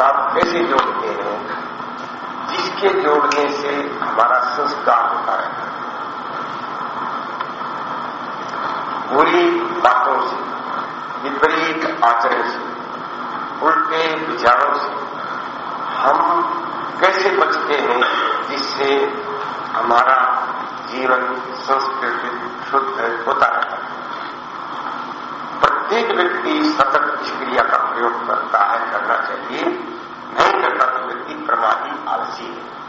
साथ कैसे जोड़ते हैं, जिसके जोड़ने से हमारा संस्कार होता है। बुरी बातों से, विपरीत आचरण से, उल्टे विचारों से हम कैसे बचते हैं, जिससे हमारा जीवन संस्कृत शुद्ध होता है। प्रत्येक व्यक्ति सतत इस क्रिया का प्रयोग करता है, करना चाहिए। तत्व की प्रमाणी आलसी है।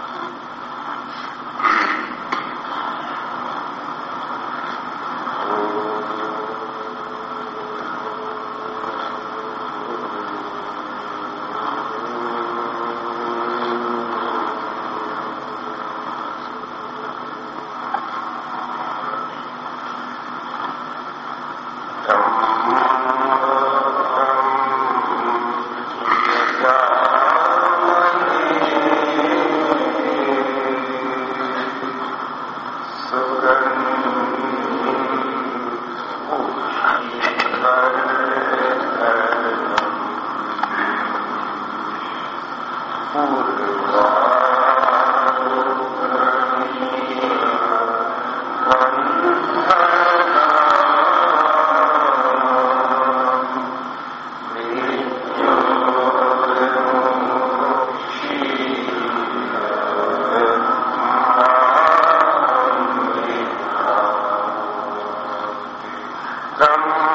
some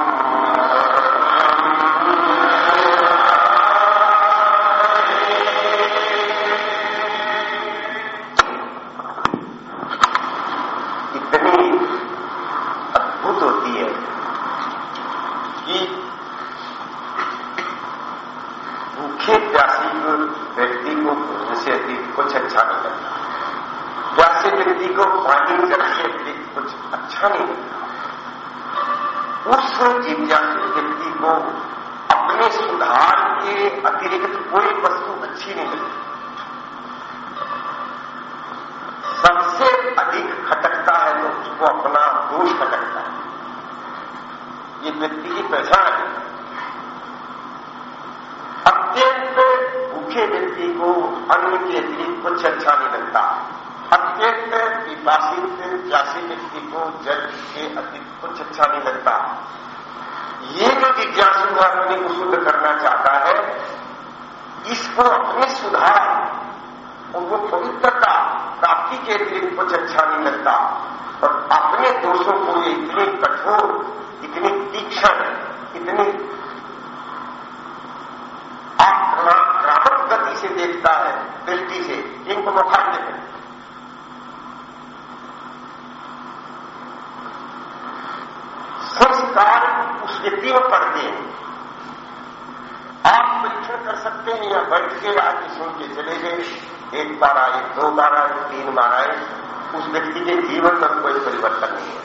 व्यक्ति के जीवन में कोई परिवर्तन नहीं है।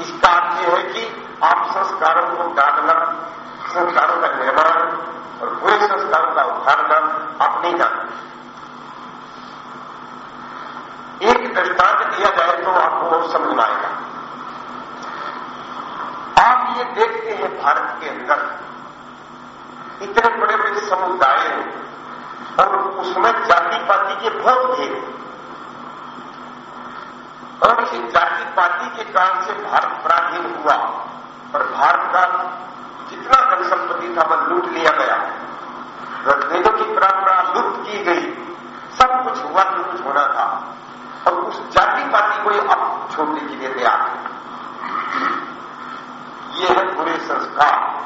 इसका अर्थ यह है कि आप संस्कारों को डालना संस्कारों का निर्माण और पूरे संस्कारों का उठाना आप नहीं जानते। एक दृष्टांत दिया जाए तो आपको समझ में आएगा। आप ये देखते हैं भारत के अंदर, इतने बड़े बड़े समुदाय हैं और उसमें जाति पाति के बहुत भेद हैं। और सिंह जाति पाति के कारण से भारत पराधीन हुआ। और भारत का जितना धन संपत्ति था, वह लूट लिया गया। ऋग्वेदों की परंपरा लुप्त की गई। सब कुछ हुआ जो कुछ होना था। और उस जाति पाति को अब छोड़ने के लिए तैयार ये है बुरे संस्कार।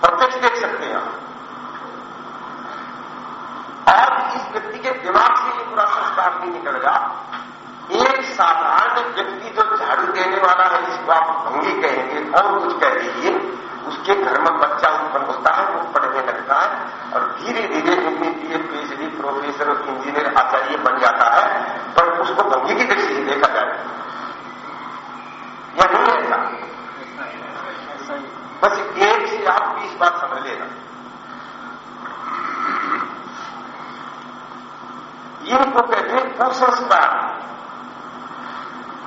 प्रत्यक्ष देख सकते हैं आप। और इस व्यक्ति के दिमाग से ये पूरा संस्कार नहीं निकलेगा। एक साधारण व्यक्ति जो झाड़ू देने वाला है, जिसको आप भंगी कहेंगे, और कुछ कह दीजिए, उसके घर में बच्चा उत्पन्न होता है, वो पढ़ने लगता है, और धीरे धीरे अपने लिए पीएचडी प्रोफेसर और इंजीनियर आचार्य बन जाता है, पर उसको भंगी की दृष्टि से देखा जाए। या नहीं ऐसा बस एक से आप बीस बात समझ लेना। ये कहते कहते कुसंस्कार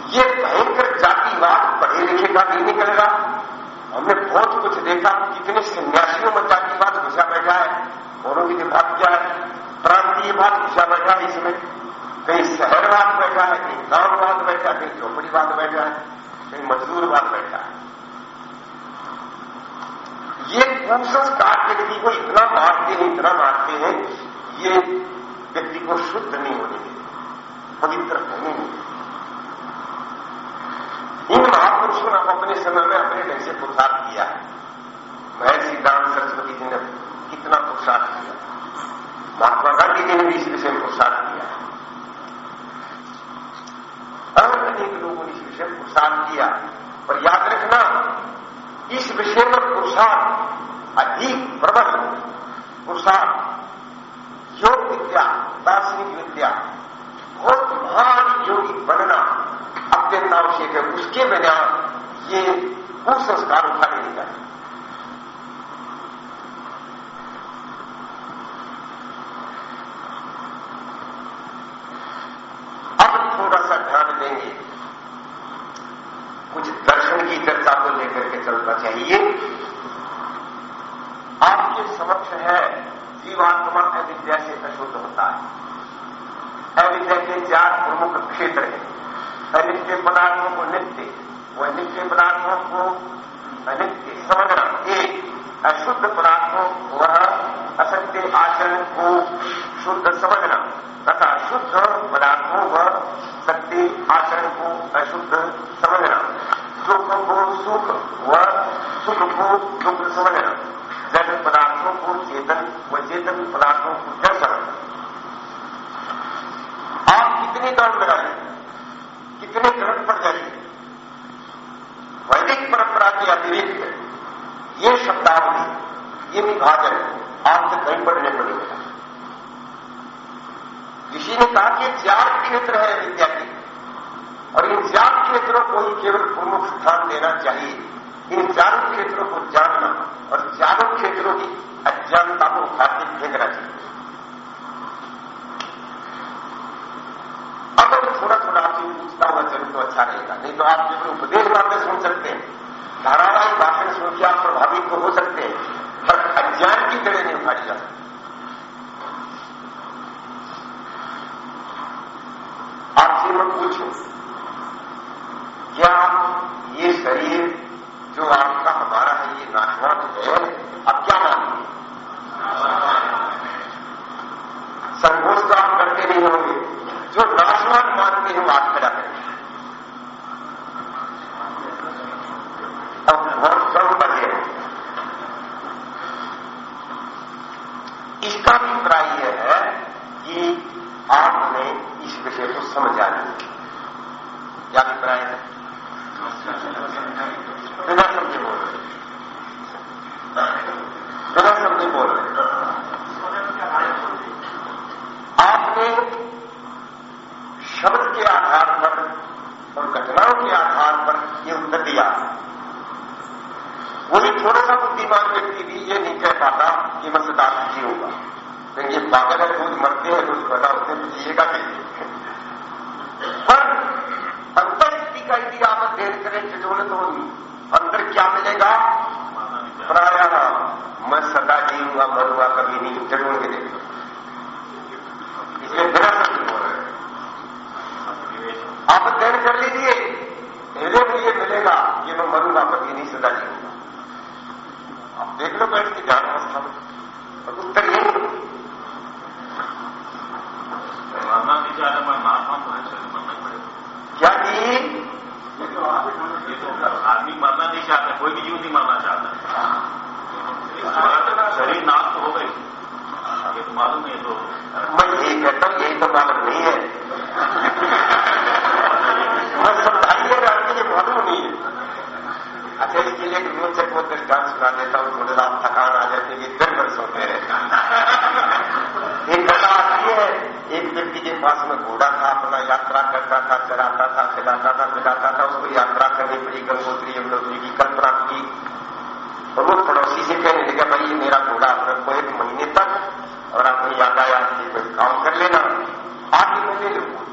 ये भयंकर जातिवाद पढ़े लिखे का नहीं निकलेगा। हमने बहुत कुछ देखा कितने सन्यासियों में जातिवाद घुसा बैठा है औरों की भाग क्या है, प्रांतीय भाग घुसा बैठा है इसमें। कहीं शहरवाद बैठा है, कहीं गांववाद बैठा है, कहीं झोपड़ीवाद बैठा है, कहीं मजदूरवाद बैठा है। ये कुसंस्कार के यदि को इतना मारते हैं, इतना मारते हैं ये व्यक्ति को शुद्ध नहीं होने देते पवित्र होने नहीं इन महापुरुषों ने अपने समय में अपने ढंग से पुरुषार्थ किया। महर्षि दान सरस्वती जी ने कितना पुरुषार्थ किया। महात्मा गांधी जी ने भी इस विषय में पुरुषार्थ किया। अनेक लोगों ने इस विषय में पुरुषार्थ किया। पर याद रखना, इस विषय में पुरुषार्थ अधिक प्रबल पुरुषार्थ योग विद्या। दार्शनिक विद्या बहुत महान योगी बनना अत्यंत आवश्यक है, उसके बिना ये कुसंस्कार उठा नहीं जाए देंगे। कुछ दर्शन की चर्चा को लेकर के चलना चाहिए। आपके समक्ष है जीवात्मा अविद्या से अशुद्ध होता है। अविद्या के चार प्रमुख क्षेत्र हैं। अनित्य पदार्थों को नित्य व नित्य पदार्थों को अनित्य समझना एक, अशुद्ध पदार्थों वह असत्य आचरण, को शुद्ध समझना तथा शुद्ध पदार्थों व सत्य आचरण को अशुद्ध समझना दुख को सुख व सुख को दुख समझना जड़ पदार्थों को चेतन चेतन पदार्थों को जड़ समझना आप कितनी दौड़ लगाए, कितने गलत पड़ जाइए वैदिक परंपरा के अतिरिक्त ये शब्दावली, ये विभाजन आपसे कहीं पढ़ने पड़ेगा ऋषि ने कहा कि चार क्षेत्र है विद्या के और इन चार क्षेत्रों को ही केवल प्रमुख स्थान देना चाहिए। इन चारों क्षेत्रों को जानना और चारों क्षेत्रों की अज्ञानता को उठा के फेंकना चाहिए अगर थोड़ा थोड़ा आपसे पूछता हुआ चलू तो अच्छा रहेगा। नहीं तो आप केवल उपदेश बातें सुन सकते हैं, धारावाहिक भाषण सुन के आप प्रभावित तो हो सकते हैं, पर अज्ञान की तरह नहीं उठाई जा सकती। आपसे मैं पूछूँ क्या ये शरीर जो आपका हमारा है, ये नाशवान है, अब क्या मानेंगे संघोष तो आप करते नहीं होंगे जो नाशवान हम हैं करा है। अब हम सब बचे इसका अभिप्राय यह है कि आपने इस विषय को समझा नहीं। क्या अभिप्राय है बिना समझे बोल रहे बिना समझे बोल रहे आपने शब्द के आधार पर और घटनाओं के आधार पर ये उत्तर दिया। वही थोड़ा सा बुद्धिमान व्यक्ति भी ये नहीं कह पाता कि मैं सदा सुखी होगा। लेकिन ये पागल है रोज मरते हैं रोज पैदा होते हैं तो जिएगा कैसे? पर अंतर्स्थिति का यदि आप अध्ययन करें चिजोल तो अंदर क्या मिलेगा? प्राय मैं सदा जीऊँगा, मरूँगा, कभी नहीं ज़रूर के देखो इसलिए बिना सत्य हो रहे आप अध्ययन कर लीजिए। हृदय को ये मिलेगा कि मैं मरूँगा कभी नहीं सदा जीऊँगा। आप देख लो बैठ के ज्ञान अवस्था में। उत्तर यही तो क्या जी? तो आदमी मरना नहीं चाहता कोई भी जीव नहीं मरना चाहता शरीर नाश तो हो गई। ये तो मालूम है तो मैं यही कहता हूँ यही तो मालूम नहीं है। इसके लिए एक रोचक वो दृष्टांत सुना देता हूँ थोड़ा सा थकान आ जाती है दिन भर सोते रहते एक घटना आती है, एक व्यक्ति के पास में घोड़ा था, अपना यात्रा करता था, चलाता था, खिलाता था, पिलाता था, उसको यात्रा करनी पड़ी गंगोत्री, यमुनोत्री की कल्पना की। और वो पड़ोसी से कहने लगा, भाई, ये मेरा घोड़ा आप रखो एक महीने तक और अपनी यातायात के कोई काम कर लेना। आगे मैं ले लूँगा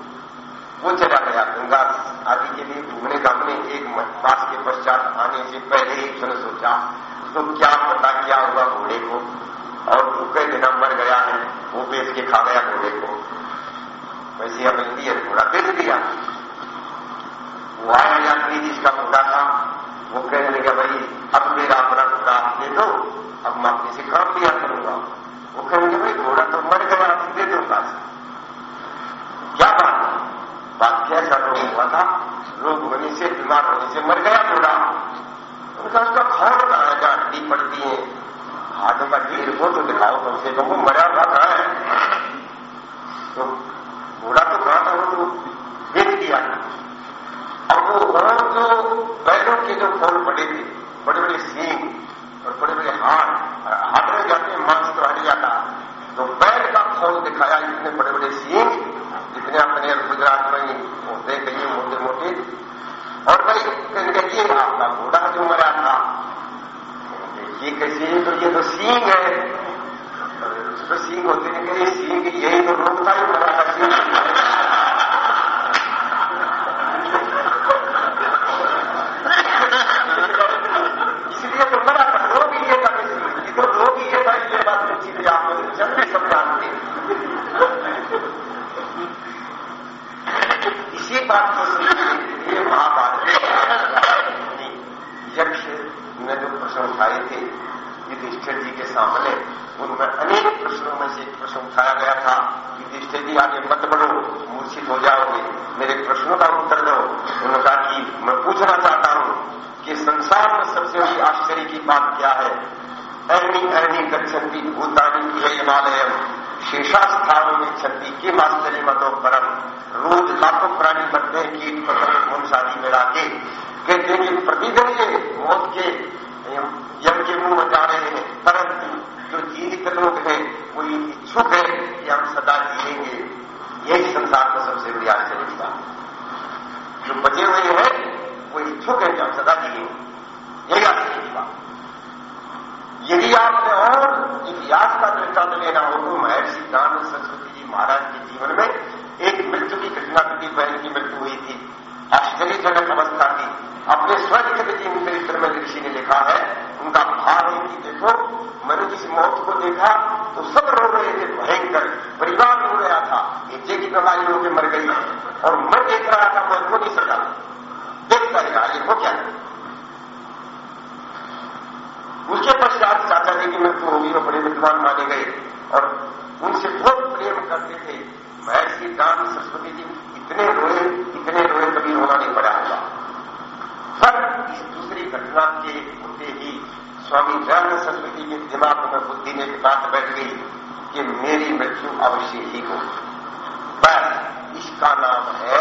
वो चला गया, गंगा आदि के लिए घूमने घामने एक मास के पश्चात आने से पहले ही उसने सोचा तो क्या पता क्या हुआ घोड़े को? और भूखे बिना मर गया है, वो बेच के खा गया घोड़े को। वैसे अब हिंदी है घोड़ा बेच दिया। वो आया यात्री जिसका घोड़ा था, वो कहने लगा, भाई, अब मेरा अपना घोड़ा आप दे दो, अब मैं अपने से काम लिया करूँगा वो कहेंगे भाई, घोड़ा तो मर गया आप दे दो क्या बात? बात कैसा रोग हुआ था? रोग होने से, बीमार होने से मर गया घोड़ा उनका उसका खान कहा जहाँ हड्डी पड़ती है। हाथों का ढेर हो तो दिखाओ कम से कम वो मरा हुआ कहा है? तो घोड़ा तो कहा था वो तो बेच दिया अब वो और जो बैलों के जो फूल पड़े थे बड़े बड़े सींग और बड़े बड़े हाथ हाथ में जाते हैं, मांस तो हट जाता तो बैल का खोल दिखाया इतने बड़े बड़े सींग, जितने अपने गुजरात में होते कहीं मोटे मोटे भाई कहेंगे आपका घोड़ा जो मरा था? ये कैसे? तो ये तो सींग है। उसको सींग होते हैं कि सींग यही तो रोकता ही मरा था। सींग सामने उनमें अनेक प्रश्नों में से प्रश्न उठाया गया था कि दिष्टे जी आगे मत बढ़ो, मूर्छित हो जाओगे। मेरे प्रश्नों का उत्तर दो। उन्होंने कहा कि मैं पूछना चाहता हूँ कि संसार में सबसे बड़ी आश्चर्य की बात क्या है? अहनी अहनी गच्छति भूतानी की हिमालय शेषास्थानों में छंदी के मास्टरी मतो परम? रोज लाखों प्राणी बनते हैं, कीट पतंग मुंशादी में के कहते हैं कि प्रतिदिन ये मौत के यम के मुँह बचा रहे हैं। परंतु जो जीवित लोग हैं, वो ये इच्छुक है कि हम सदा जिएँगे। यही संसार का सबसे बड़ी आश्चर्य बात जो बचे हुए हैं, वो इच्छुक है कि हम सदा जिएँगे। यही आश्चर्य बात यदि आपने और इतिहास का दृष्टांत लेना हो तो महर्षि दान सरस्वती जी महाराज के जीवन में एक मृत्यु की घटना घटी बहन की मृत्यु हुई थी। आश्चर्यजनक अवस्था थी। अपने स्वच्छ जीवन में श्रमण ऋषि ने लिखा है, उनका भाव है कि देखो, मैंने जिस मौत को देखा तो सब रो रहे थे भयंकर, परिवार रो गया था। नीचे की बीमारी होकर मर गई और मैं देख रहा था मैं रो नहीं सका। देखता रहा ये हो क्या? उसके पश्चात चाचा जी की मृत्यु होगी और बड़े विद्वान माने गए। और उनसे बहुत प्रेम करते थे। महर्षि दान सरस्वती जी इतने रोए इतने रोए कभी होना नहीं पड़ा होगा। पर इस दूसरी घटना के होते ही स्वामी दयानंद सरस्वती के दिमाग में बुद्धि में बात बैठ गई कि मेरी मृत्यु अवश्य ही हो पर इसका नाम है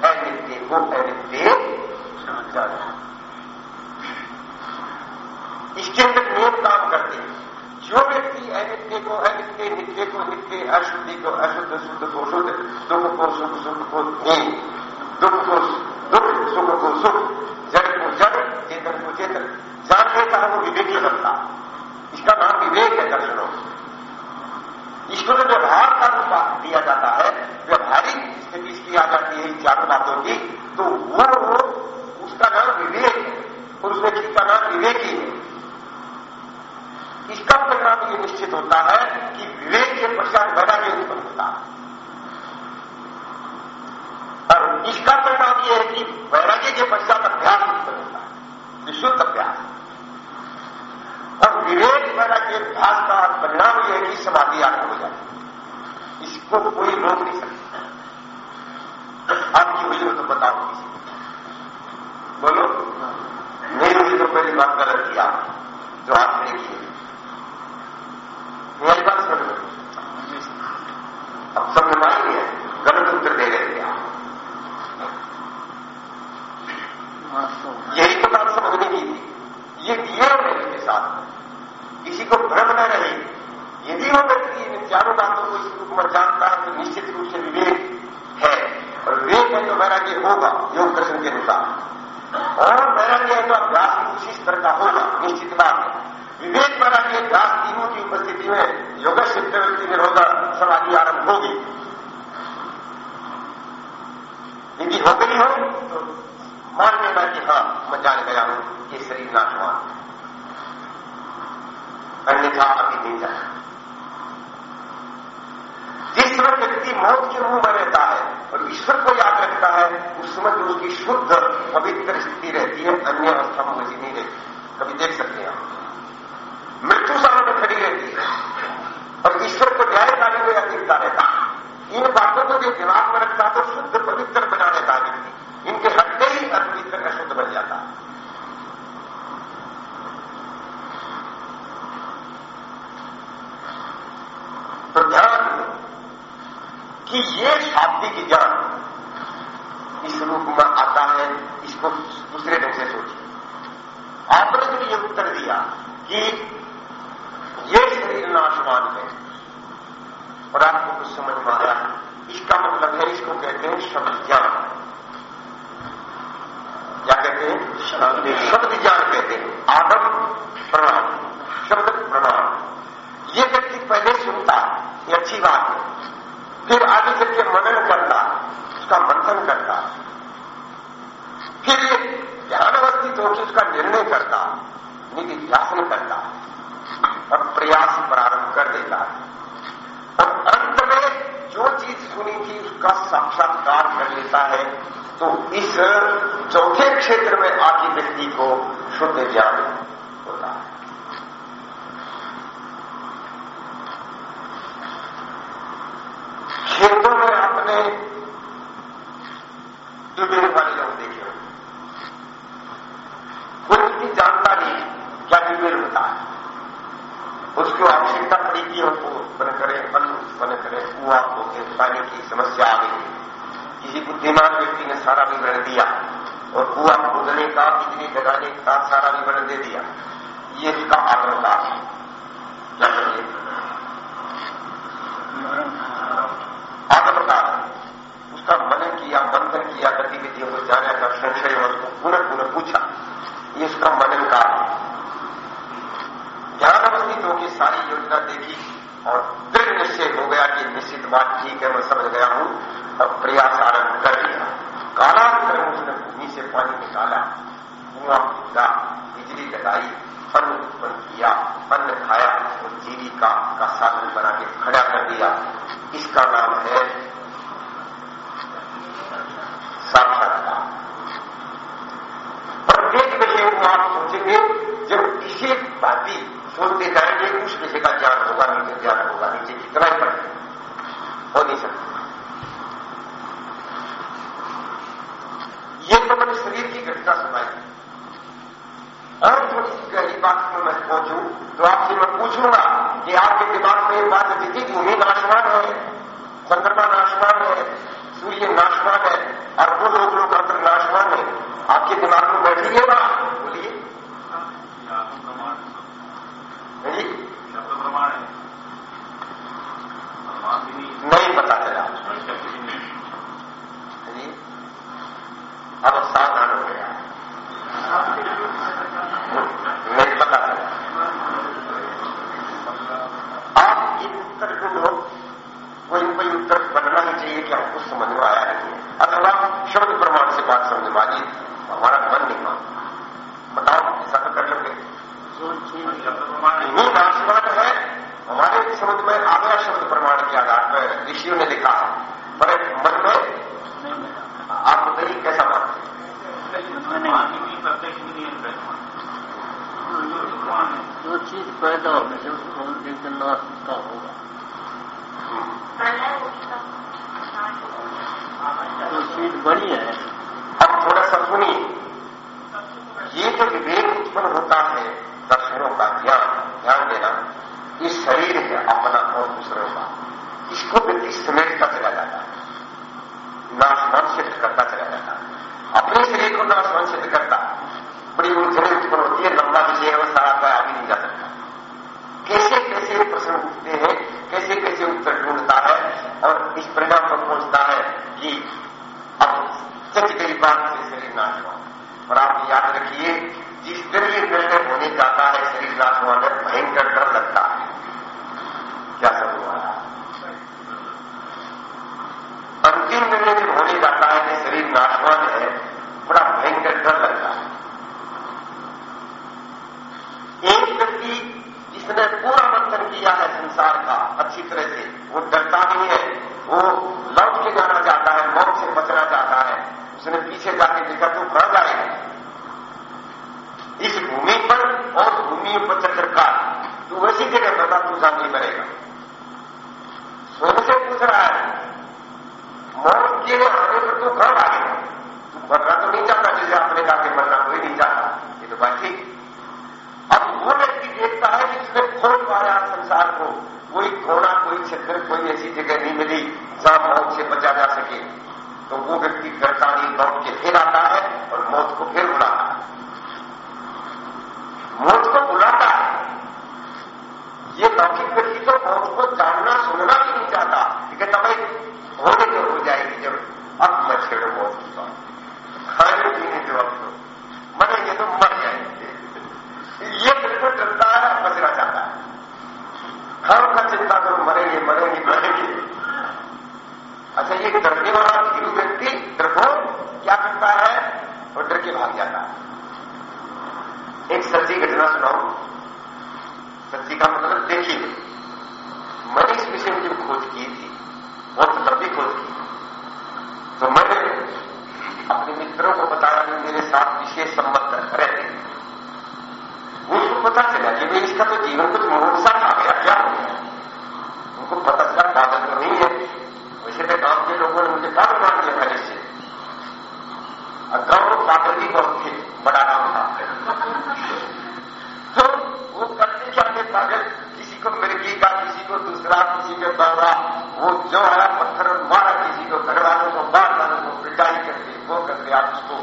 अनित्य को अनित्य इसके अंदर नियम काम करते हैं। जो व्यक्ति अनित्य को अनित्य, नित्य को नित्य, अशुद्धि को अशुद्ध, शुद्ध को शुद्ध, दुख को सुख सुख को दुख को दुख सुख को सुख जड़ को जड़ चेतन को चेतन जान देता है वो विवेक सत्ता इसका नाम विवेक है दर्शनों ईश्वर में व्यवहार का रूप दिया जाता है व्यवहारिक स्थिति इसकी आ जाती है चार बातों की तो वो उसका नाम विवेक है और व्यक्ति का नाम विवेक ही है इसका परिणाम यह निश्चित होता है कि विवेक के पश्चात वैराग्य उत्पन्न होता है और इसका परिणाम यह है कि वैराग्य के पश्चात अभ्यास मुक्त होता है विशुद्ध अभ्यास। और विवेक वैराग्य अभ्यास का परिणाम यह है कि समाधि आगे हो जाए इसको कोई रोक नहीं सकता। आपकी हुई हो तो बताओ किसी बोलो, मेरी हुई तो पहली बात गलत किया जो आपने की मेरी बात समझ अब समझ में आई है? गलत उत्तर दे रहे थे तो यही तो बात समझ नहीं थी ये दिया है इसके साथ। किसी को भ्रम न रहे। यदि वो व्यक्ति इन चारों बातों को इस रूप में जानता है तो निश्चित रूप से विवेक है। और विवेक है तो मेरा यह होगा, योग दर्शन के अनुसार। और मेरा यह तो अभ्यास उसी स्तर का होगा, निश्चित बात है। विवेक यह अभ्यास तीनों की उपस्थिति में योग सिद्ध व्यक्ति निरोध समाधि आरंभ होगी। यदि हो गई हो तो मान लेना कि हाँ मैं जान गया हूँ, ये शरीर नाशवान अन्य अन्यथा अभी नहीं जाए जिस समय व्यक्ति मौत के मुँह में रहता है और ईश्वर को याद रखता है, उस समय जो उसकी शुद्ध, पवित्र स्थिति रहती है, अन्य अवस्था में नहीं रहती। कभी देख सकते हैं। हुआ उनके खाने की समस्या आ गई किसी बुद्धिमान व्यक्ति ने सारा विवरण दिया और कुआ खोदने का, बिजली जगाने का सारा विवरण दे दिया। ये इसका आत्मकार है क्या करिए उसका मनन किया, बंधन किया, गतिविधियों को जाने का, संशय और उसको पूरा पूरा पूछा। ये उसका मनन का है। यहाँ अवस्थित होकर सारी योजना देखी। निश्चित तो बात ठीक है मैं समझ गया हूँ, अब प्रयास आरंभ कर लिया काला कर उसने भूमि से पानी निकाला। कुआ खोदा बिजली लगाई फल उत्पन्न किया अन्न खाया और जीविका का साधन बना के खड़ा कर दिया। इसका नाम है साक्षात्कार प्रत्येक विषय को आप सोचेंगे, जब इसे बाती सोचते जाएँगे, उस विषय का ज्ञान होगा, नीचे ज्ञान होगा, नीचे कितना ही पोजिशन ये तो मैंने शरीर की घटना सुनाई। और थोड़ी सी गहरी बात में मैं पहुंचू तो आपसे मैं पूछूँगा कि आपके दिमाग में बात रहती थी भूमि नाशवान है, चंद्रमा नाशवान है, सूर्य नाशवान है, और लोग लोग अंतर नाशवान है, आपके दिमाग में बैठी ये बात? जाके देखा तो कहा जाएगा इस भूमि पर और भूमि पर चक्रकार तो वैसी जगह बता तू जा नहीं मरेगा स्वयं से पूछ रहा है मौत के आने पर तू कब आएगा तू मरना तो नहीं चाहता, जैसे आपने कहा कि मरना कोई नहीं चाहता। ये तो बात ठीक अब वो व्यक्ति देखता है कि जिसने खोल पाया संसार को, कोई कोना, कोई क्षेत्र कोई ऐसी जगह नहीं मिली जहाँ मौत से बचा जा सके। तो वो व्यक्ति करता नहीं लौट के फिर आता है और मौत को फिर बुलाता है। मौत को बुलाता है। ये लौकिक व्यक्ति तो मौत को जानना, सुनना भी नहीं चाहता। लेकिन तब होने जो हो जाएगी जब अब मैं छेड़ो मौत की बात। खाने पीने के वक्त मरेंगे तो। मर जाएँगे। ये बिल्कुल डरता है, बचना चाहता है। हर का चिंता करो, मरेंगे मरेंगे मरेंगे। अच्छा ये डरने वाला भीरू व्यक्ति डरपो क्या करता है और डर के भाग जाता है। एक सच्ची घटना सुनाऊ। सच्ची का मतलब देखिए, मैंने इस विषय में जब खोज की थी, बहुत लंबी खोज की। तो मैंने अपने मित्रों को बताया कि मेरे साथ विशेष संबंध रहते उनको पता चला कि भाई इसका तो जीवन कुछ मोर्चा आ गया, क्या हो गया? उनको पता चला पागल तो नहीं है वैसे के मुझे पागल मान लिया पहले से। में पागल भी बहुत थे बड़ा नाम था। तो वो करते क्या थे पागल, किसी को मिर्गी का किसी को दूसरा, किसी को दौरा वो जो है, पत्थर मारा, किसी को घर वालों को बाहर वालों को पिटाई करके, वो करके आप उसको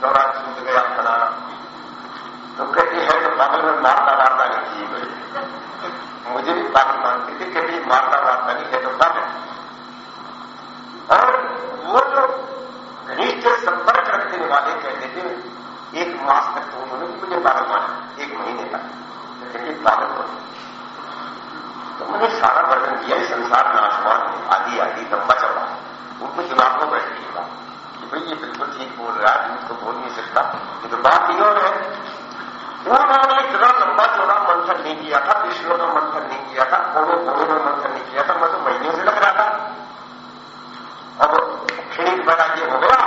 दौरा छूट गया फलाना तो कहते हैं तो पागल में मारता मारता नहीं चाहिए मुझे भी पागल मानते थे, कहते मारता मारता नहीं है तो पागल और वो जो घनिष्ठ संपर्क रखने वाले कहते थे एक मास तक तो उन्होंने मुझे पागल माना एक महीने तक कहते पागल हो तो मैंने सारा वर्णन किया संसार नाशवान है आदि आदि लंबा चौड़ा उनको दिमाग में बैठ गई बात कि भाई ये बिल्कुल ठीक बोल रहा है उसको बोल नहीं सकता। ये तो बात ही और है। उन्होंने इतना लंबा चौड़ा मंथन नहीं किया था, विश्व का मंथन नहीं किया था कोने कोने में मंथन नहीं किया था, मैं तो महीनों से लग रहा था। अब क्षणिक वैराग्य हो गया,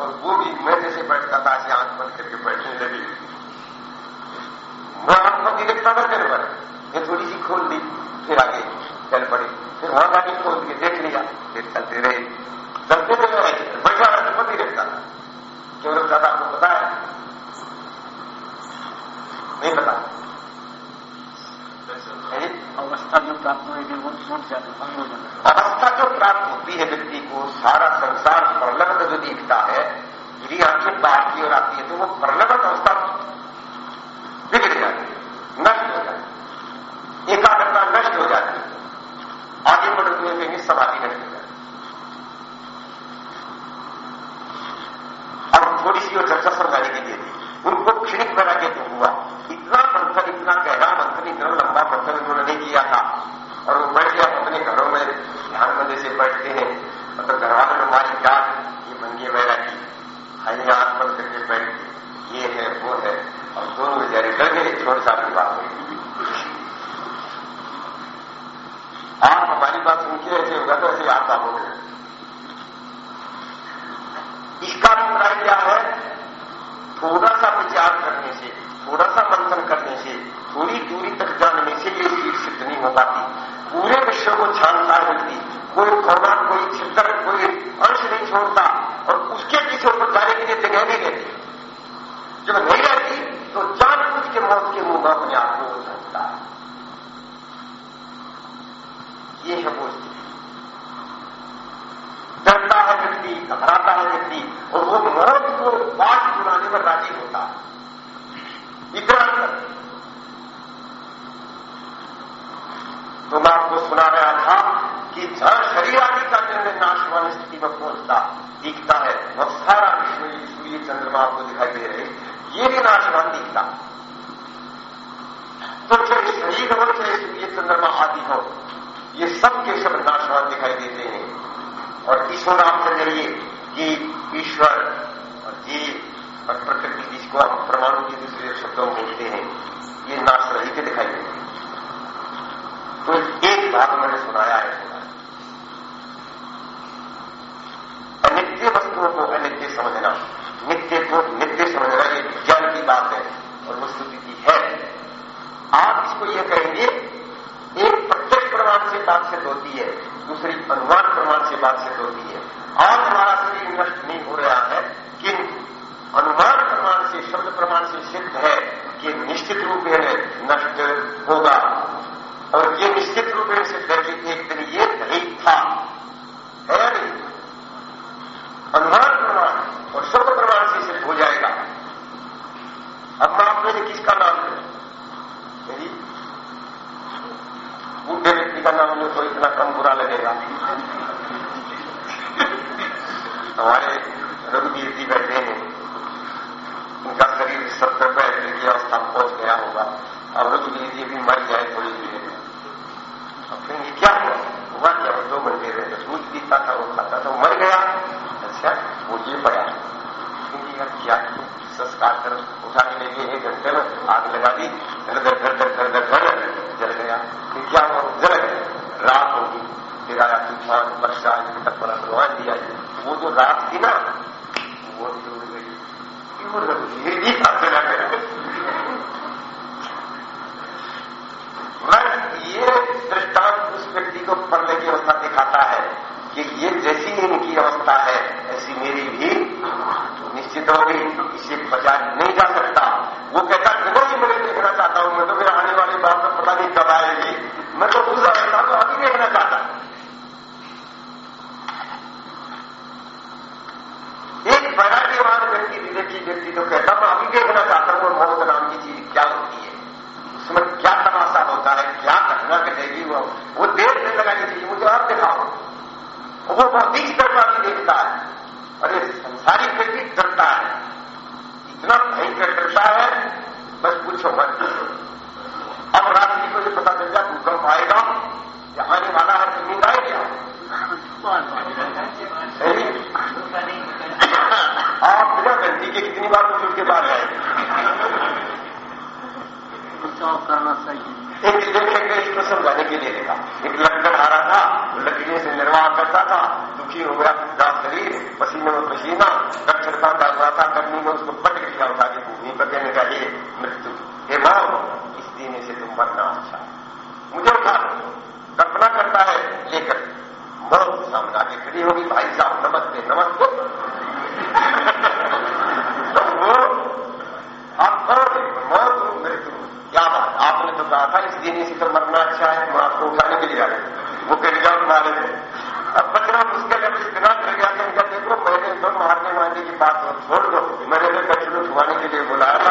और वो भी मैं जैसे बैठता था ऐसे आँख बंद करके बैठने लगी देखता था मेरे पर। ये थोड़ी सी खोल दी फिर आगे चल पड़े। फिर वहाँ जाके खोल के देख लिया। फिर चलते रहे। चलते रहे बैठा रहते पति रहता था क्यों रखता था आपको पता है? नहीं पता। अवस्था जो प्राप्त होगी वो छूट जाती हो जाता अवस्था जो प्राप्त होती है व्यक्ति को सारा संसार प्रलब्ध जो दिखता है यदि आँखें बाहर की ओर आती है तो वो प्रलब्ध अवस्था बिगड़ जाती है नष्ट हो जाती है एकाग्रता नष्ट हो जाती है में ही समाधि नष्ट और थोड़ी सी चर्चा समझाने के लिए उनको क्षणिक बना तो हुआ। इतना मंथन इतना गहरा मंथन इतना लंबा मंथन उन्होंने नहीं किया था। और वो बैठ गया अपने घरों में ध्यान में जैसे बैठते हैं मतलब घर वालों ने हमारी जात ये मंगे वैरागी खाली आँख बंद करके बैठ ये है वो है और दोनों बेचारे डर गए छोटे साल की बात हुई आप हमारी बात सुन के ऐसे होगा तो ऐसे आता हो गए इसका अभिप्राय क्या है थोड़ा सा विचार करने से थोड़ा सा मंथन करने से थोड़ी दूरी तक जानने से ये चीज़ सिद्ध नहीं हो पाती। पूरे विश्व को है व्यक्ति कोई कोना कोई छितर कोई अंश नहीं छोड़ता और उसके पीछे ऊपर जाने के लिए जगह नहीं रहती जब नहीं रहती तो जान बुझ के मौत के मुँह में अपने आप को सकता है ये है वो स्थिति डरता है व्यक्ति घबराता है व्यक्ति और वो मौत को बात सुनाने पर राज़ी होता है इतना अंतर तो मैं आपको सुना रहा था कि जहाँ शरीर आदि का निर्णय नाशवान स्थिति में पहुँचता दिखता है वह सारा विश्व सूर्य चंद्रमा आपको दिखाई दे रहे ये भी नाशवान दिखता तो चाहे शरीर हो चाहे सूर्य चंद्रमा आदि हो ये सब के सब नाशवान दिखाई देते हैं और ईश्वर आप समझिए कि ईश्वर और जीव और प्रकृति जिसको हम परमाणु के दूसरे शब्दों में बोलते हैं ये नाश रहित दिखाई देते हैं तो एक बात मैंने सुनाया है आप इसको ये कहेंगे एक प्रत्यक्ष प्रमाण से बात सिद्ध होती है, दूसरी अनुमान प्रमाण से बात सिद्ध होती है। और हमारा शरीर नष्ट नहीं हो रहा है किंतु अनुमान प्रमाण से, शब्द प्रमाण से सिद्ध है कि निश्चित रूप में नष्ट होगा। और ये निश्चित रूप में सिद्ध है कि एक दिन ये नहीं था है नहीं अनुमान प्रमाण और शब्द प्रमाण से सिद्ध हो जाएगा अब माप में किसका नाम है यदि बूढ़े व्यक्ति का नाम लो तो इतना कम बुरा लगेगा हमारे रघुवीर जी बैठे हैं उनका शरीर सत्तर अवस्था पहुँच गया होगा। अब रघुवीर जी भी मर जाए थोड़ी देर में। अब कहेंगे क्या हुआ? हुआ क्या? दो घंटे रहे सूझ पीता था, वो खाता था, वो मर गया। अच्छा वो ये पड़ा। क्योंकि यार क्या संस्कार कर उठा के लेके एक घंटे में आग लगा दी। घर घर घर घर घर घर घर जल गया। फिर क्या हुआ? जल गया। रात होगी। फिर आया तूफ़ान वर्षा तक बड़ा भगवान दिया। वो जो रात थी ना, वो उड़ गई। क्यों ये भी साथ चला गया मैं ये दृष्टांत उस व्यक्ति को पढ़ने की अवस्था दिखाता है कि ये जैसी इनकी अवस्था है, ऐसी मेरी भी निश्चित होगी, इसे बचा नहीं जा सकता। वो कहता देखो कि मैं देखना चाहता हूँ मैं तो फिर आने वाली बात में पता नहीं कब आएगी। मैं तो उस अवस्था को अभी देखना चाहता एक वैराग्यवान व्यक्ति, विवेकी व्यक्ति तो कहता, मैं अभी देखना चाहता हूँ, मौत नाम की चीज़ क्या होती है? उसमें क्या तमाशा होता है, क्या घटना घटेगी, वो वो देर से लगानी चाहिए मुझे आप दिखाओ वो भौतिक स्तर का भी देखता है। और ये संसारिक व्यक्ति डरता है। इतना भयंकर डरता है बस पूछो मत। अब रात्रि को ये पता चल जाए भूकंप आएगा? या आने वाला है तो नींद आएगी? आप बिना घंटी के कितनी बार बुज़ुर्ग के बाद आए बचाव करना चाहिए। एक देखिए इसको समझाने के लिए देखा। एक रहा था, लकड़ियों से निर्वाह करता था, दुखी हो गया पूरा शरीर, पसीने में पसीना कक्षरता डाल रहा था गर्मी में उसको पटक लिया उठा के भूमि पर देने का ये मृत्यु। हे माओ इस दीने से तुम मरना अच्छा। मुझे उठा कल्पना करता है, लेकर मौत सामने आके खड़ी होगी, भाई साहब, नमस्ते नमस्ते। मौत मृत्यु। क्या बात, आपने तो कहा था, इस दिन से तो मरना अच्छा है मैं आपको उठाने के लिए आ वो जाओ मारे थे अब बचना मुश्किल है इतना कर गया कि उनका देखो मैंने तो मारने मारने की बात छोड़ दो मैंने तो कचरू छुआने के लिए बुलाया था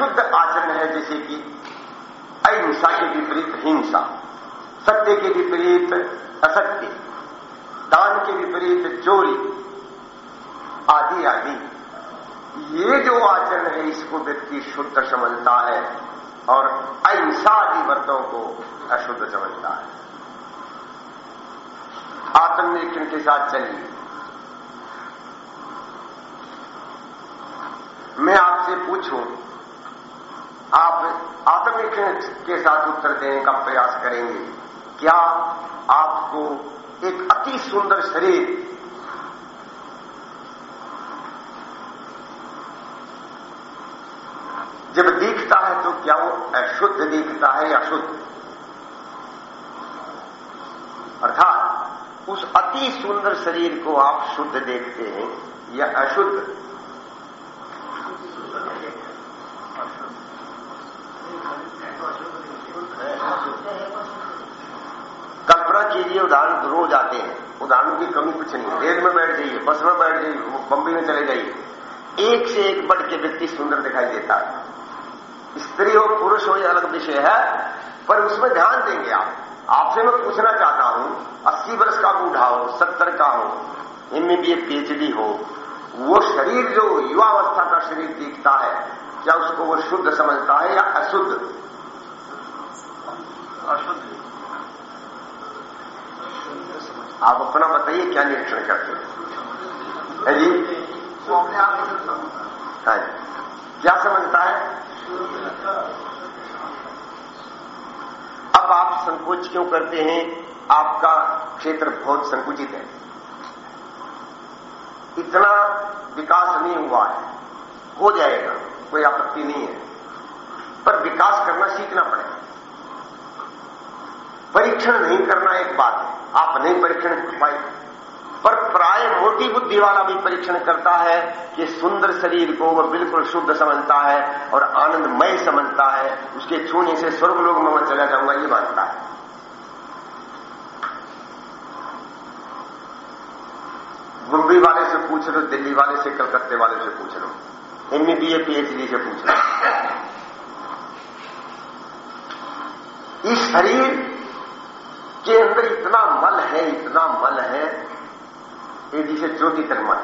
अशुद्ध आचरण है जैसे कि अहिंसा के विपरीत हिंसा, सत्य के विपरीत असत्य, दान के विपरीत चोरी, आदि आदि। ये जो आचरण है, इसको व्यक्ति शुद्ध समझता है और अहिंसा आदि व्रतों को अशुद्ध समझता है। आत्मनिरीक्षण के साथ चलिए। मैं आपसे पूछूँ आप आत्मनिरीक्षण के साथ उत्तर देने का प्रयास करेंगे। क्या आपको एक अति सुंदर शरीर जब दिखता है तो क्या वो अशुद्ध दिखता है या शुद्ध? अर्थात उस अति सुंदर शरीर को आप शुद्ध देखते हैं या अशुद्ध? कीजिए उदाहरण रोज आते हैं। उदाहरणों की कमी कुछ नहीं रेल में बैठ जाइए, बस में बैठ जाइए, बम्बई में चले जाइए। एक से एक बढ़ के व्यक्ति सुंदर दिखाई देता है। स्त्री हो, पुरुष हो यह अलग विषय है, पर उसमें ध्यान देंगे आप। आपसे मैं पूछना चाहता हूँ, अस्सी वर्ष का बूढ़ा हो, सत्तर का हो एक पीएचडी हो, वो शरीर जो युवावस्था का शरीर दिखता है, क्या उसको वो शुद्ध समझता है या अशुद्ध? अशुद्ध। आप अपना बताइए क्या निरीक्षण करते हैं? है जी? हाँ जी। क्या समझता है? अब आप संकोच क्यों करते हैं? आपका क्षेत्र बहुत संकुचित है। इतना विकास नहीं हुआ है। हो जाएगा, कोई आपत्ति नहीं है। पर विकास करना सीखना पड़ेगा। परीक्षण नहीं करना एक बात है। आप नहीं परीक्षण कर पाए। पर प्राय मोटी बुद्धि वाला भी परीक्षण करता है कि सुंदर शरीर को वह बिल्कुल शुद्ध समझता है और आनंदमय समझता है। उसके छूने से स्वर्ग लोग में मैं चला जाऊँगा, ये मानता है। मुंबई वाले से पूछ लो, दिल्ली वाले से, कलकत्ते वाले से पूछ लो। इनमें बी ए पीएचडी से पूछ लो। इस शरीर के अंदर इतना मल है, इतना मल है, ये जिसे ज्योति तक मल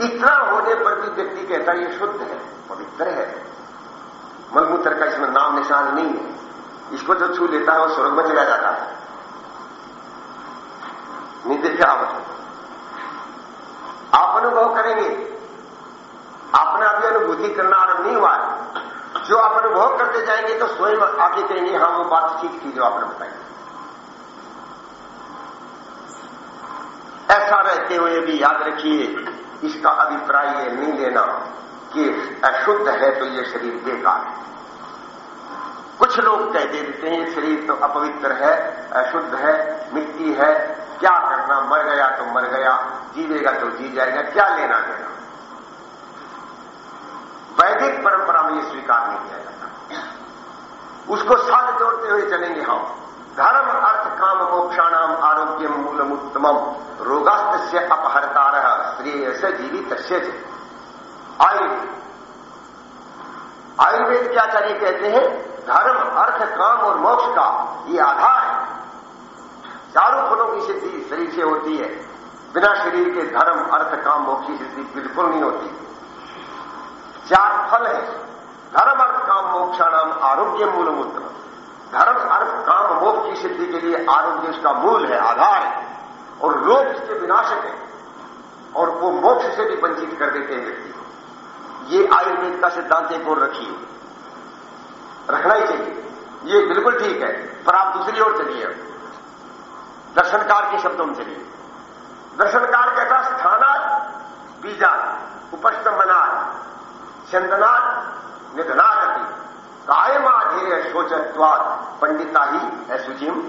इतना होने पर भी व्यक्ति कहता है, ये शुद्ध है, पवित्र है। मलमूत्र का इसमें नाम निशान नहीं है। इसको जो छू लेता है, वो स्वर्ग में चला जाता है। नहीं देखिए आप आप अनुभव करेंगे। आपने अभी अनुभूति करना आरंभ नहीं हुआ है। जो आप अनुभव करते जाएँगे तो स्वयं आगे कहेंगे हाँ वो बात ठीक थी जो आपने बताई। ऐसा रहते हुए भी याद रखिए, इसका अभिप्राय ये नहीं लेना कि अशुद्ध है तो ये शरीर बेकार है। कुछ लोग कह देते हैं, शरीर तो अपवित्र है, अशुद्ध है, मिट्टी है, क्या करना, मर गया तो मर गया, जीवेगा तो जी जाएगा, क्या लेना देना? वैदिक परंपरा में यह स्वीकार नहीं किया जाता। उसको साथ जोड़ते हुए चलेंगे हम। धर्म, अर्थ, काम, मोक्षाणाम आरोग्य मूलमुत्तम रोगास्त से अपहरतार श्रेय से जीवित आयुर्वेद। आयुर्वेद के आचार्य कहते हैं, धर्म, अर्थ, काम और मोक्ष का ये आधार है। चारों फलों की सिद्धि शरीर से होती है। बिना शरीर के धर्म, अर्थ, काम, मोक्ष की सिद्धि बिल्कुल नहीं होती। चार फल है धर्म अर्थ काम मोक्षाणाम आरोग्य मूल मूत्र धर्म अर्थ काम मोक्ष की सिद्धि के लिए आरोग्य इसका मूल है आधार। है और रोग इसके विनाशक है। और वो मोक्ष से भी वंचित कर देते हैं व्यक्ति को। ये आयुर्वेद का सिद्धांत एक और रखिए रखना ही चाहिए। ये बिल्कुल ठीक है। पर आप दूसरी ओर चलिए। दर्शनकार के शब्दों में चलिए। दर्शनकार कहता स्थाना बीजा उपस्थ मनार चंदनाथ निधनागति। कायमाधेय शोचत्वाद पंडिता ही असुचिम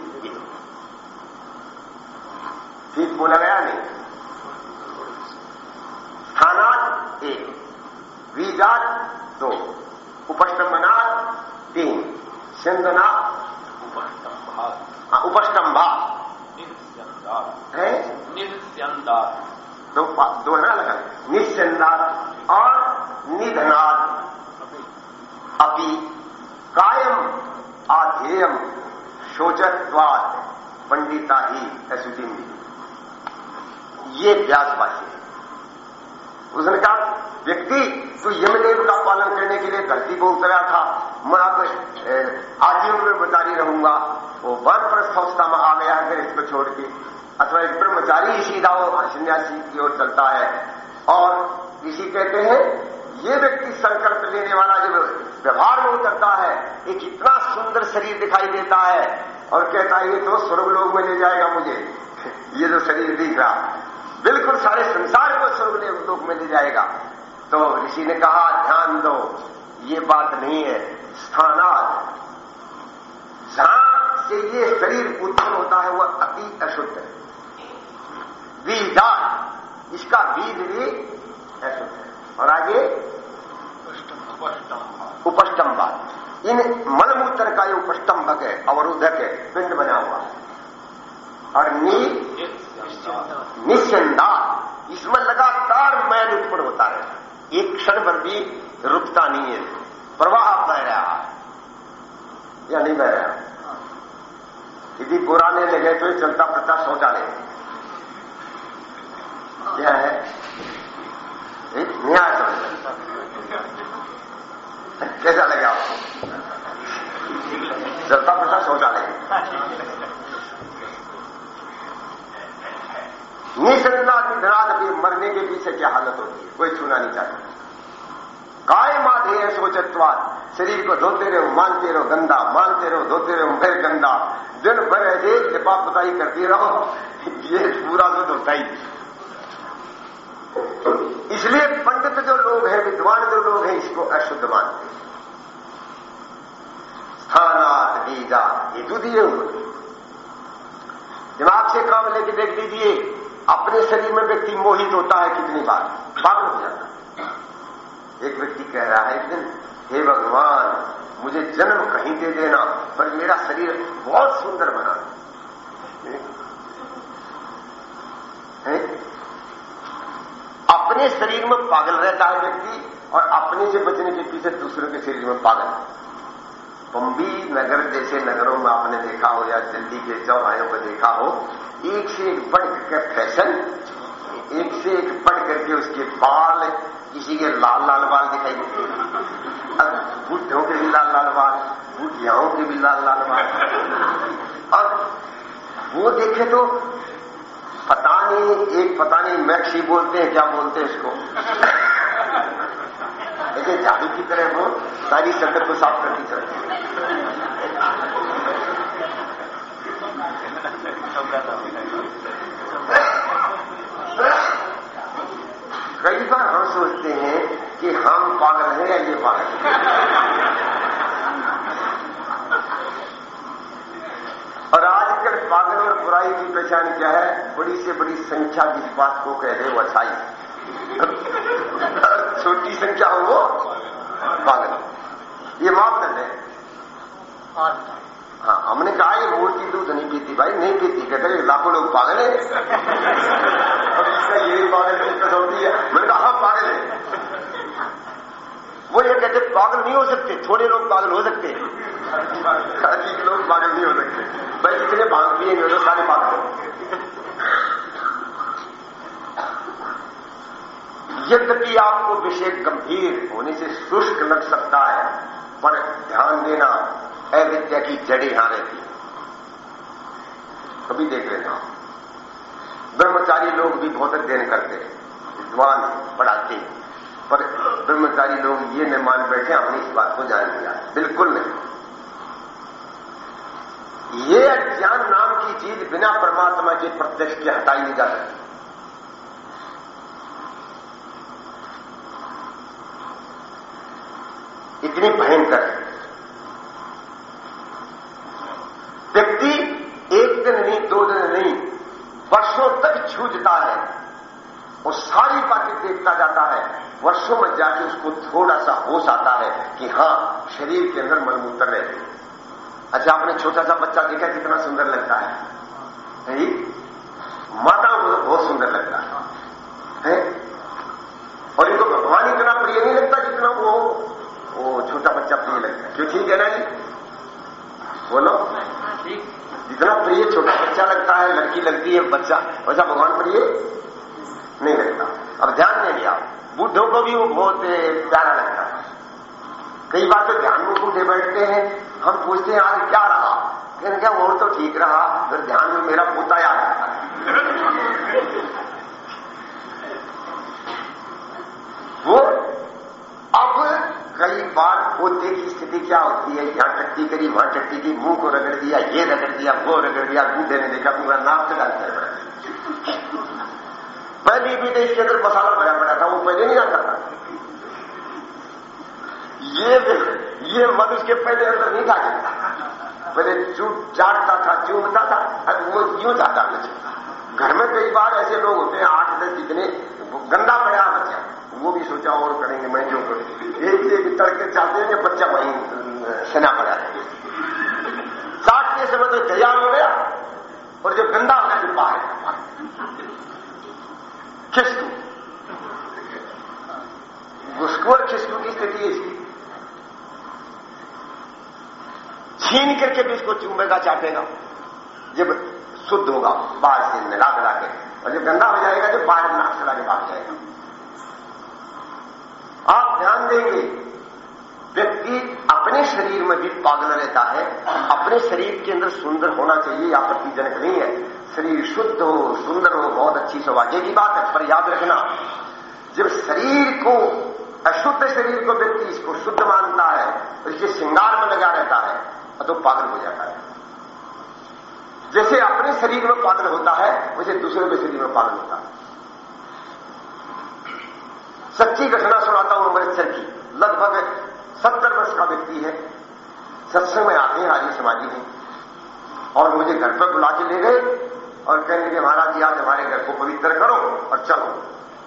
ठीक बोला गया नहीं? स्थानात एक। बीजात दो। उपष्टमनाथ तीन। सिंधना उपष्टम्भा है दो दो है ना लगा निश्चंदात और निधनात। अपि कायम आधेयम शोचत्वाद पंडिता ही असुचिम ये व्यास भाष्य उसने कहा, व्यक्ति तो यमदेव का पालन करने के लिए धरती को उतरा था। मैं अब आजीवन में बचारी रहूँगा। वो वन प्रस्थवस्था में आ गया है फिर इसको छोड़ के। अथवा एक ब्रह्मचारी सीधा वो सन्यासी की ओर चलता है। और इसी कहते हैं ये व्यक्ति संकल्प लेने वाला जब व्यवहार में उतरता है एक इतना सुंदर शरीर दिखाई देता है और कहता है, ये तो स्वर्ग लोग में ले जाएगा मुझे। ये जो शरीर दिख रहा बिल्कुल सारे संसार को स्वर्ग लोग में ले जाएगा। तो ऋषि ने कहा, ध्यान दो, ये बात नहीं है स्थानात जहाँ से ये शरीर उत्पन्न होता है, वह अति अशुद्ध है। बीजा इसका बीज भी और आगे? उपष्टम्बा इन मलमूत्र का ये उपष्टम्भक है अवरोधक है पिंड बना हुआ। है और नी? निश्चंदा इसमें लगातार मैल उत्पन्न होता है एक क्षण पर भी रुकता नहीं है। प्रवाह बह रहा है। या नहीं बह रहा? यदि पुराने लगे तो चलता फिरता शौचालय क्या है। न्याय कैसा लगे आपको चलता फिरता शौचालय निसंदा निधनाथ भी मरने के पीछे क्या हालत होती है कोई छूना नहीं चाहता काय माधे सोचत्वाद शरीर को धोते रहो मानते रहो गंदा मानते रहो धोते रहो फिर गंदा दिन भर ऐसे लिपा पुताई करती रहो ये पूरा तो होता ही इसलिए पंडित जो लोग हैं, विद्वान जो लोग हैं, इसको अशुद्ध मानते हैं। स्थानात बीजा, ये तो दिए हुए दिमाग से काम लेके देख लीजिए, अपने शरीर में व्यक्ति मोहित होता है कितनी बार? पागल हो जाता है। एक व्यक्ति कह रहा है, एक दिन, हे भगवान, मुझे जन्म कहीं दे देना, पर मेरा शरीर बहुत सुंदर बना अपने शरीर में पागल रहता है व्यक्ति और अपने से बचने के पीछे दूसरे के शरीर में पागल। बम्बी नगर जैसे नगरों में आपने देखा हो या दिल्ली के चौरायों पर देखा हो, एक से एक बढ़ करके फ़ैशन, एक से एक बढ़ करके उसके बाल, किसी के लाल लाल बाल दिखाई देते बुढ़ों के भी लाल लाल बाल, बुढ़ियाओं के भी लाल लाल बाल। और वो देखे तो पता नहीं, एक पता नहीं, मैक्सी बोलते हैं, क्या बोलते हैं इसको? देखिए झाड़ू की तरह वो सारी संगत को साफ़ करती चलती है। कई बार हम सोचते हैं कि हम पागल हैं या ये पागल और आजकल पागल और बुराई की पहचान क्या है? बड़ी से बड़ी संख्या जिस बात को कह रहे वो अच्छाई छोटी संख्या हो वो? पागल। ये मापदंड है हाँ हमने कहा ये मूर्ति दूध नहीं पीती भाई नहीं पीती कहते लाखों लोग पागल है। और इसका यही पागल कसौटी है। मैंने कहा हाँ पागल है। वो ये कहते पागल नहीं हो सकते थोड़े लोग पागल हो सकते अधिक लोग पागल नहीं हो सकते। भाई जितने भाँग पिएँगे तो सारे पागल हो यद्यपि आपको विषय गंभीर होने से शुष्क लग सकता है, पर ध्यान देना अविद्या की जड़ें यहाँ रहती कभी देख लेना। ब्रह्मचारी लोग भी बहुत अध्ययन करते हैं, विद्वान पढ़ाते पर ब्रह्मचारी लोग ये न मान बैठे, हमने इस बात को जान लिया। बिल्कुल नहीं। ये अज्ञान नाम की चीज़ बिना परमात्मा के प्रत्यक्ष के हटाई नहीं जा सकती। इतनी भयंकर। है व्यक्ति एक दिन नहीं, दो दिन नहीं, वर्षों तक छूजता है। और सारी बातें देखता जाता है। वर्षों में जाके उसको थोड़ा सा होश आता है कि हाँ, शरीर के अंदर मलमूत्र रहते हैं। अच्छा आपने छोटा सा बच्चा देखा कितना सुंदर लगता है? नहीं? माता को बहुत सुंदर लगता है। है? और इनको भगवान इतना प्रिय नहीं लगता जितना वो वो छोटा बच्चा प्रिय लगता है। क्यों ठीक है ना जी? बोलो। जितना प्रिय छोटा बच्चा लगता है, लड़की लगती है, बच्चा वैसा भगवान प्रिय नहीं लगता। अब ध्यान देंगे आप बुद्धों को भी वो बहुत प्यारा लगता है। कई बार तो ध्यान में बूढ़े बैठते हैं। हम पूछते हैं, आज क्या रहा? कहते क्या, और तो ठीक रहा। फिर ध्यान में मेरा पोता याद आता वो अब कई बार पोते की स्थिति क्या होती है? यहाँ टट्टी करी, वहाँ टट्टी की, मुँह को रगड़ दिया, ये रगड़ दिया, वो रगड़ दिया बूढ़े ने देखा, पूरा नाक से डालते पहली भी देश के अंदर मसाला भरा पड़ा था, वो पहले नहीं आता था। ये ये मत उसके पहले अंदर नहीं था। पहले चूट चाटता था, चूमता था अब वो क्यों जाता मुझे? घर में कई बार ऐसे लोग होते हैं आठ दस जितने गंदा पड़ा बच्चा वो भी सोचा और करेंगे, मैं जो एक एक तड़के चाहते हैं बच्चा वहीं, सेना पड़ा है के समय तो तैयार हो गया, और जो गंदा होगा जो बाहर खिस्कू। घुसकू और खिस्कू की स्थिति इसकी छीन करके भी इसको चूमेगा, चाटेगा। जब शुद्ध होगा बाहर से मिला मिला के, और जब गंदा हो जाएगा, जब बाहर नाक चला के भाग जाएगा। आप ध्यान देंगे, व्यक्ति अपने शरीर में भी पागल रहता है। अपने शरीर के अंदर सुंदर होना चाहिए, आपत्तिजनक नहीं है। शरीर शुद्ध हो, सुंदर हो, बहुत अच्छी सौभाग्य की बात है, पर याद रखना, जब शरीर को, अशुद्ध शरीर को व्यक्ति इसको शुद्ध मानता है, और इसे श्रृंगार में लगा रहता है तो पागल हो जाता है। जैसे अपने शरीर में पागल होता है, वैसे दूसरे के शरीर में पागल होता है। सच्ची घटना सुनाता हूँ अमृतसर की। लगभग सत्तर वर्ष का व्यक्ति है। सत्संग में आते हैं आदि समाजी हैं और मुझे घर पर बुला के ले गए और कहने लगे, महाराज जी आज हमारे घर को पवित्र करो और चलो।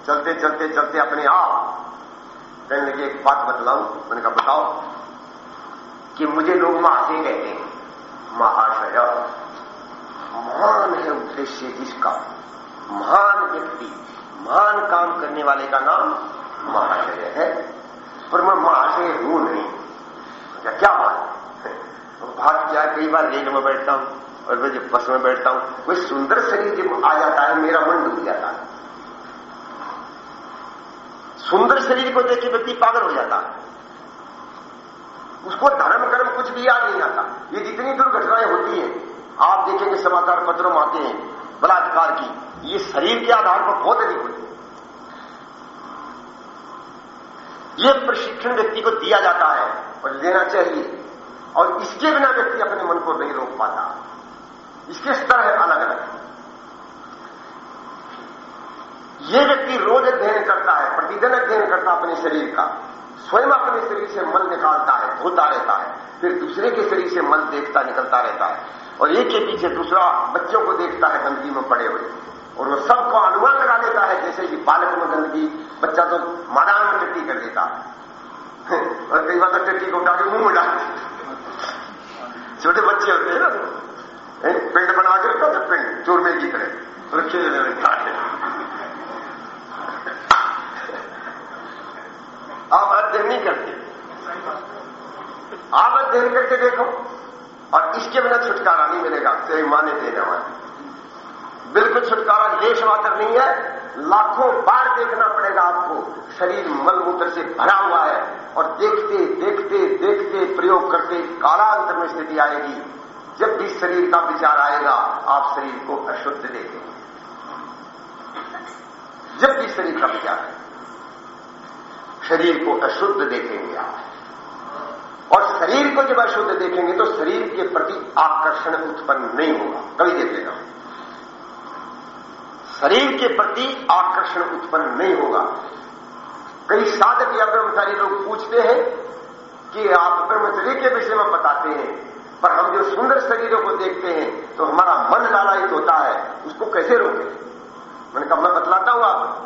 चलते चलते चलते अपने आप। कहने लगे, एक बात बतलाऊं? मैंने कहा, बताओ। कि मुझे लोग महाशय कहते हैं, महाशय, महान है उद्देश्य जिसका महान व्यक्ति, महान काम करने वाले का नाम महाशय है। पर मैं महाशय हूँ नहीं। क्या बात भाग क्या कई बार रेल में बैठता हूँ और मैं जब बस में बैठता हूँ। कोई सुंदर शरीर जब आ जाता है, मेरा मन डूब जाता है। सुंदर शरीर को देखे व्यक्ति पागल हो जाता है। उसको धर्म कर्म कुछ भी याद नहीं आता। ये जितनी दुर्घटनाएँ होती हैं, आप देखेंगे समाचार पत्रों में आते हैं, बलात्कार की, ये शरीर के आधार पर बहुत अधिक होती है। ये प्रशिक्षण व्यक्ति को दिया जाता है और लेना चाहिए, और इसके बिना व्यक्ति अपने मन को नहीं रोक पाता। इसके स्तर है अलग अलग ये व्यक्ति रोज अध्ययन करता है, प्रतिदिन अध्ययन करता अपने शरीर का। स्वयं अपने शरीर से मल निकालता है, धोता रहता है, फिर दूसरे के शरीर से मल देखता, निकलता रहता है। और एक के पीछे दूसरा बच्चों को देखता है, गंदगी में पड़े हुए। और वो सबको अनुमान लगा देता है, जैसे कि बालक में गंदगी, बच्चा तो मैदान में टट्टी कर देता। है और कई बार तो टट्टी को उठा के मुँह में डाल छोटे बच्चे होते हैं ना पिंड बना के रखा तो पिंड चोरमेल की तरह आप अध्ययन नहीं करते। आप अध्ययन करके देखो, और इसके बिना छुटकारा नहीं मिलेगा। तेरे माने तेरे हमारे बिल्कुल छुटकारा देश मात्र नहीं है, लाखों बार देखना पड़ेगा आपको। शरीर मलमूत्र से भरा हुआ है, और देखते देखते देखते प्रयोग करते कालांतर में स्थिति आएगी। जब भी शरीर का विचार आएगा, आप शरीर को अशुद्ध देखेंगे। जब भी शरीर का विचार है शरीर को अशुद्ध देखेंगे आप। और शरीर को जब अशुद्ध देखेंगे तो शरीर के प्रति आकर्षण उत्पन्न नहीं होगा। कभी देख लेना। शरीर के प्रति आकर्षण उत्पन्न नहीं होगा। कई साधक या ब्रह्मचारी लोग पूछते हैं कि आप ब्रह्मचर्य के विषय में बताते हैं, पर हम जो सुंदर शरीरों को देखते हैं तो हमारा मन लालायित होता है। उसको कैसे रोके? मैंने कहा, मैं बतलाता हूँ आप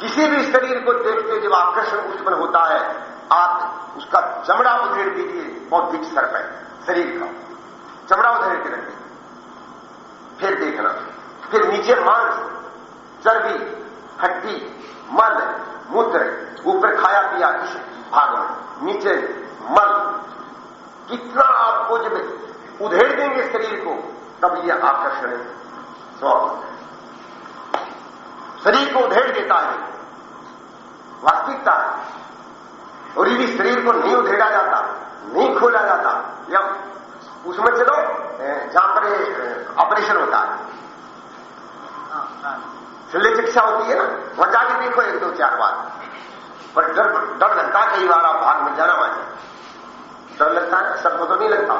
किसी भी शरीर को देखते जब आकर्षण उत्पन्न होता है, आप उसका चमड़ा उधेड़ दीजिए बौद्धिक स्तर पर शरीर का। चमड़ा उधेड़ के रखिए। फिर देखना। फिर नीचे मांस चर्बी, हड्डी, मल, मूत्र, ऊपर खाया पिया इस भाग में? नीचे मल। कितना आपको जब उधेड़ देंगे शरीर को, तब यह आकर्षण स्वभाव शरीर को उधेड़ देता है। वास्तविकता है। और यदि शरीर को नहीं उधेड़ा जाता, नहीं खोला जाता, या उसमें चलो जहाँ पर ऑपरेशन होता है। शल्य चिकित्सा होती है ना, वहाँ जाके देखो एक दो चार बार। पर डर डर लगता है कई बार आप भाग में जाना वहाँ डर लगता है, सबको तो नहीं लगता।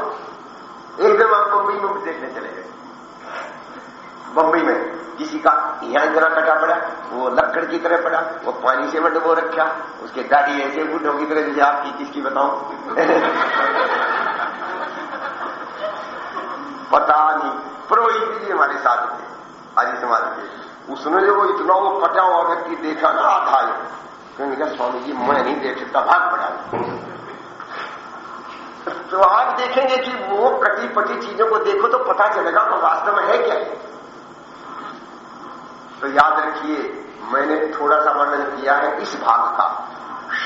एकदम आप बम्बई में देखने चले गए। बम्बई में। किसी का यहाँ जरा कटा पड़ा, वो लक्कड़ की तरह पड़ा, वो पानी से डुबो रखा, उसके दाढ़ी ऐसे बुढ़ों की तरह, जैसे आपकी किसकी बताऊँ? पता नहीं, पुरोहित जी हमारे साथ थे आदि समाज के उसने जो वो इतना वो कटा हुआ व्यक्ति देखा ना, आधा क्योंकि कहा स्वामी जी, मैं नहीं देख सकता, भाग पड़ा तो आप देखेंगे कि वो कटी पटी चीज़ों को देखो तो पता चलेगा तो वास्तव में है क्या? तो याद रखिए, मैंने थोड़ा सा वर्णन किया है इस भाग का।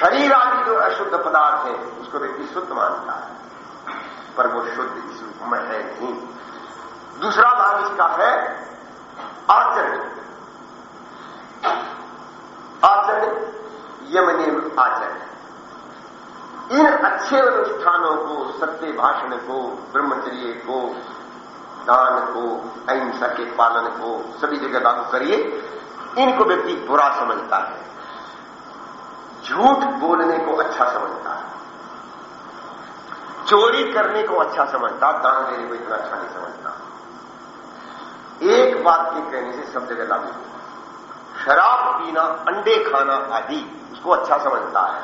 शरीर आदि जो अशुद्ध पदार्थ है, उसको व्यक्ति शुद्ध मानता है। पर वो शुद्ध इस रूप में है नहीं। दूसरा भाग इसका है आचरण। आचरण यमनियम आचरण। इन अच्छे अनुष्ठानों को, सत्य भाषण को, ब्रह्मचर्य को दान को, अहिंसा के पालन को सभी जगह लागू करिए। इनको व्यक्ति बुरा समझता है। झूठ बोलने को अच्छा समझता है। चोरी करने को अच्छा समझता दान देने को इतना अच्छा नहीं समझता। एक बात के कहने से सब जगह लागू शराब पीना, अंडे खाना आदि, उसको अच्छा समझता है।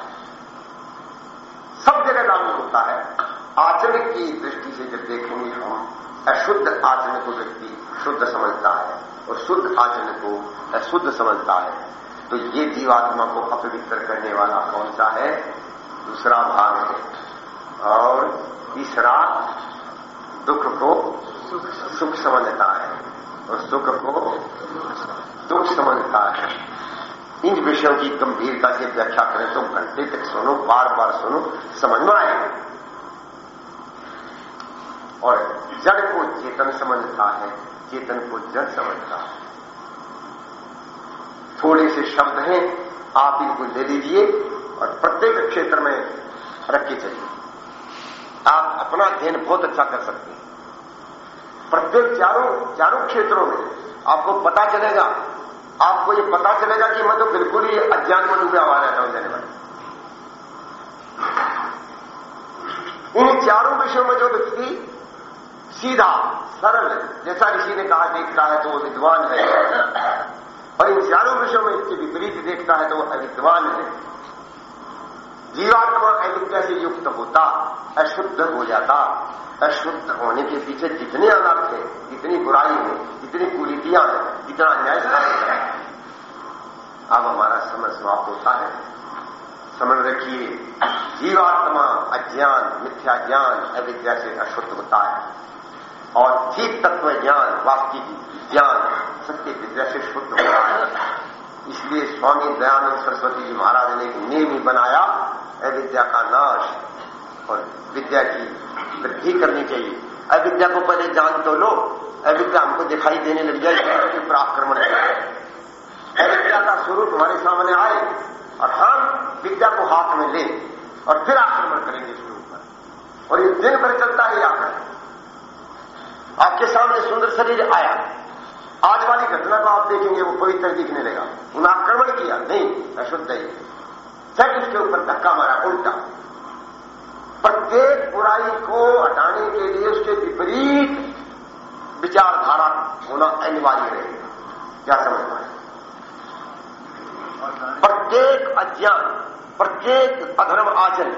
सब जगह लागू होता है। आचरण की दृष्टि से जब देखेंगे हम अशुद्ध आचरण को व्यक्ति शुद्ध समझता है और शुद्ध आचरण को अशुद्ध समझता है। तो ये जीवात्मा को अपवित्र करने वाला कौन सा है? दूसरा भाग है। और तीसरा, दुख को सुख समझता है और सुख को दुख समझता है। इन विषयों की गंभीरता से व्याख्या करें तो घंटे तक सुनो, बार बार सुनो समझ में आएगा और जड़ को चेतन समझता है, चेतन को जड़ समझता है। थोड़े से शब्द हैं, आप इनको ले लीजिए और प्रत्येक क्षेत्र में रख चलिए। आप अपना अध्ययन बहुत अच्छा कर सकते हैं। प्रत्येक चारों चारों क्षेत्रों में आपको पता चलेगा। आपको ये पता चलेगा कि मैं तो बिल्कुल ही अज्ञान में डूबा हुआ रहता हूँ जाने वाले इन चारों विषयों में जो व्यक्ति सीधा, सरल, जैसा ऋषि ने कहा, देखता है तो वो विद्वान है। और इन चारों विषयों में इसके विपरीत देखता है तो वो अविद्वान है। जीवात्मा अविद्या से युक्त होता, अशुद्ध हो जाता। अशुद्ध होने के पीछे जितने अनर्थ है, जितनी बुराई है, जितनी कुरीतियाँ हैं, जितना अन्याय है। अब हमारा समय समाप्त होता है। समझ रखिए, जीवात्मा अज्ञान, मिथ्या ज्ञान, अविद्या से अशुद्ध होता है। और ठीक तत्व ज्ञान वास्तविक ज्ञान, सत्य विद्या से शुद्ध होता है। इसलिए स्वामी दयानंद सरस्वती जी महाराज ने एक नियम ही बनाया अविद्या का नाश। और विद्या की वृद्धि करनी चाहिए। अविद्या को पहले जान तो लो। अविद्या हमको दिखाई देने लग जाए तो पर आक्रमण अविद्या का स्वरूप हमारे सामने आए और हम विद्या को हाथ में लें और फिर आक्रमण करेंगे स्वरूप पर और ये दिन भर चलता है आक्रमण आपके सामने सुंदर शरीर आया। आज वाली घटना को आप देखेंगे, वो पवित्र दिखने लगा। उन्हें आक्रमण किया। नहीं अशुद्ध ही फिर उसके ऊपर धक्का मारा, उल्टा। प्रत्येक बुराई को हटाने के लिए उसके विपरीत विचारधारा होना अनिवार्य रहेगा क्या समझ पाए प्रत्येक अज्ञान, प्रत्येक अधर्म आचरण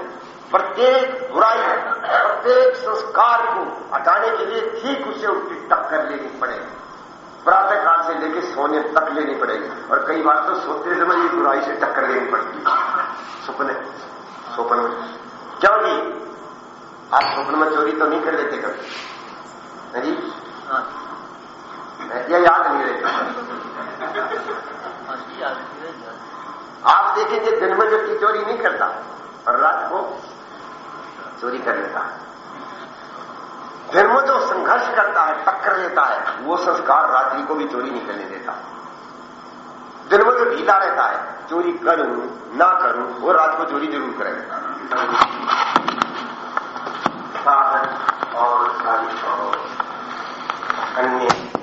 प्रत्येक बुराई प्रत्येक संस्कार को हटाने के लिए ठीक उसे उसकी टक्कर लेनी पड़ेगी। प्रातः काल से लेकर सोने तक लेनी पड़ेगी। और कई बार तो सोते समय ये बुराई से टक्कर लेनी पड़ती है। सुपने स्वप्न में। क्यों जी? आप स्वप्न में चोरी तो नहीं कर लेते कभी? जी? हाँ। या याद नहीं रहती। आप देखेंगे दिन में व्यक्ति चोरी नहीं करता। और रात को चोरी कर लेता है। धर्म जो संघर्ष करता है टक्कर लेता है, वो संस्कार रात्रि को भी चोरी नहीं करने देता दिन में जो ढीला रहता है, चोरी करूँ, ना करूँ, वो रात को चोरी ज़रूर करेगा साधन और साधन और अन्य